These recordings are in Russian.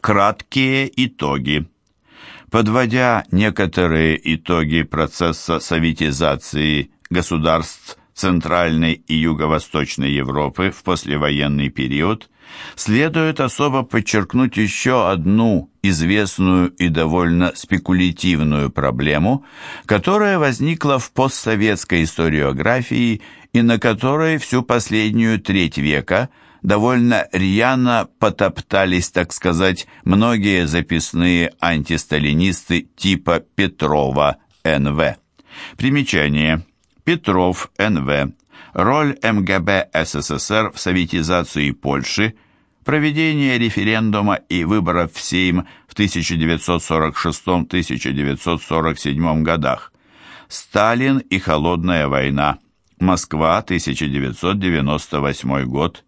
Краткие итоги. Подводя некоторые итоги процесса советизации государств Центральной и Юго-Восточной Европы в послевоенный период, следует особо подчеркнуть еще одну известную и довольно спекулятивную проблему, которая возникла в постсоветской историографии и на которой всю последнюю треть века – довольно рьяно потоптались, так сказать, многие записные антисталинисты типа Петрова НВ. Примечание. Петров НВ. Роль МГБ СССР в советизации Польши. Проведение референдума и выборов в Сейм в 1946-1947 годах. Сталин и Холодная война. Москва, 1998 год.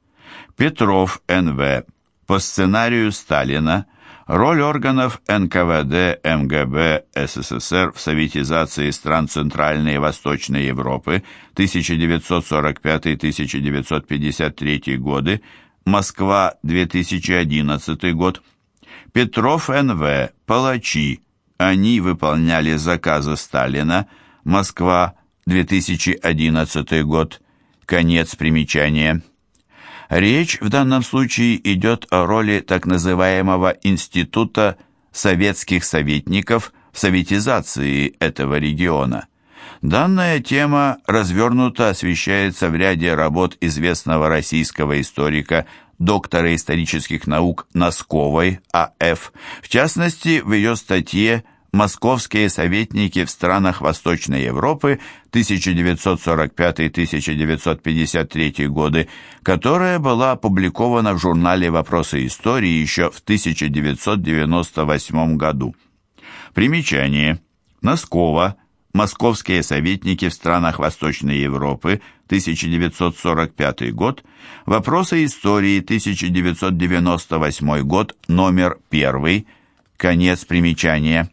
Петров Н.В. По сценарию Сталина роль органов НКВД МГБ СССР в советизации стран Центральной и Восточной Европы 1945-1953 годы, Москва, 2011 год. Петров Н.В. Палачи. Они выполняли заказы Сталина. Москва, 2011 год. Конец примечания. Речь в данном случае идет о роли так называемого института советских советников в советизации этого региона. Данная тема развернуто освещается в ряде работ известного российского историка, доктора исторических наук Носковой А.Ф., в частности, в ее статье московские советники в странах Восточной Европы 1945-1953 годы, которая была опубликована в журнале «Вопросы истории» еще в 1998 году. Примечание. Носкова. Московские советники в странах Восточной Европы, 1945 год. Вопросы истории, 1998 год, номер 1. Конец примечания.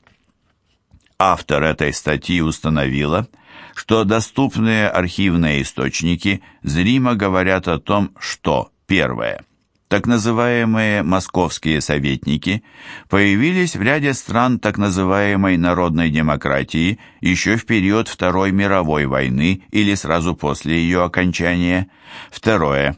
Автор этой статьи установила, что доступные архивные источники зримо говорят о том, что, первое, так называемые московские советники появились в ряде стран так называемой народной демократии еще в период Второй мировой войны или сразу после ее окончания. Второе.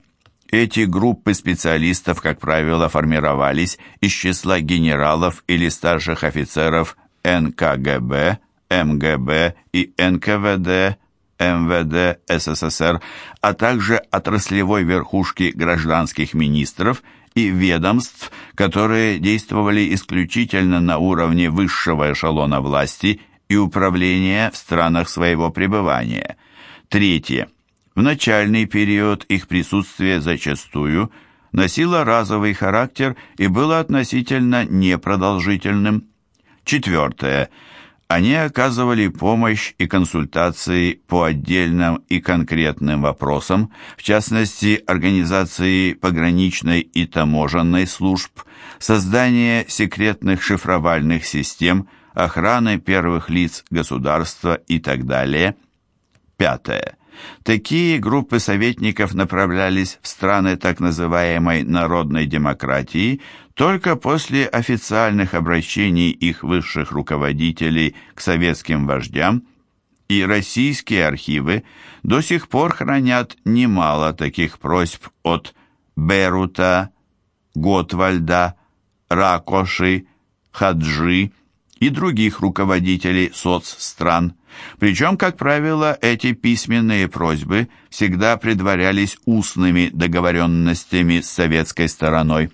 Эти группы специалистов, как правило, формировались из числа генералов или старших офицеров НКГБ, МГБ и НКВД, МВД СССР, а также отраслевой верхушки гражданских министров и ведомств, которые действовали исключительно на уровне высшего эшелона власти и управления в странах своего пребывания. Третье. В начальный период их присутствие зачастую носило разовый характер и было относительно непродолжительным. Четвертое. Они оказывали помощь и консультации по отдельным и конкретным вопросам, в частности, организации пограничной и таможенной служб, создание секретных шифровальных систем, охраны первых лиц государства и так далее. Пятое. Такие группы советников направлялись в страны так называемой народной демократии только после официальных обращений их высших руководителей к советским вождям, и российские архивы до сих пор хранят немало таких просьб от Берута, Готвальда, Ракоши, Хаджи и других руководителей соцстран. Причем, как правило, эти письменные просьбы всегда предварялись устными договоренностями с советской стороной.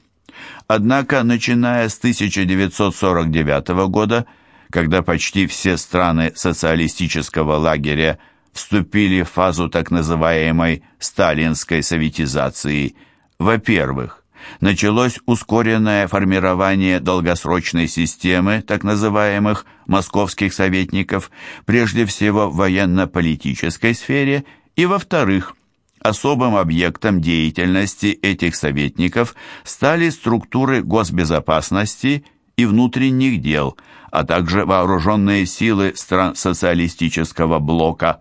Однако, начиная с 1949 года, когда почти все страны социалистического лагеря вступили в фазу так называемой сталинской советизации, во-первых, началось ускоренное формирование долгосрочной системы так называемых московских советников, прежде всего в военно-политической сфере, и, во-вторых, особым объектом деятельности этих советников стали структуры госбезопасности и внутренних дел, а также вооруженные силы стран социалистического блока.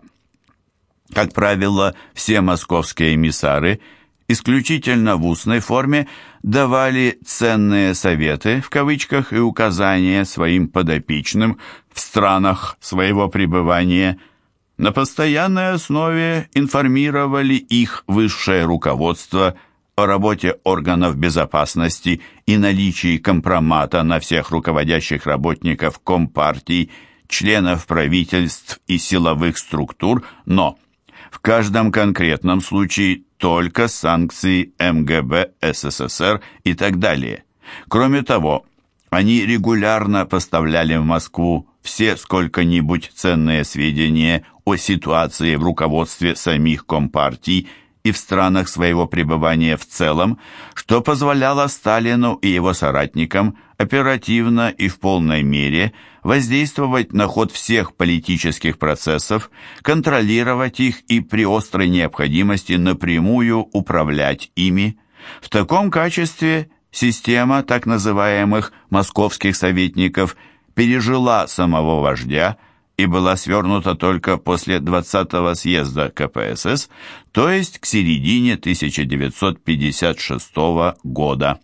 Как правило, все московские эмиссары – исключительно в устной форме давали «ценные советы» в кавычках и указания своим подопечным в странах своего пребывания, на постоянной основе информировали их высшее руководство о работе органов безопасности и наличии компромата на всех руководящих работников Компартии, членов правительств и силовых структур, но в каждом конкретном случае только санкции МГБ, СССР и так далее. Кроме того, они регулярно поставляли в Москву все сколько-нибудь ценные сведения о ситуации в руководстве самих компартий и в странах своего пребывания в целом, что позволяло Сталину и его соратникам оперативно и в полной мере воздействовать на ход всех политических процессов, контролировать их и при острой необходимости напрямую управлять ими. В таком качестве система так называемых московских советников пережила самого вождя и была свернута только после 20-го съезда КПСС, то есть к середине 1956 года.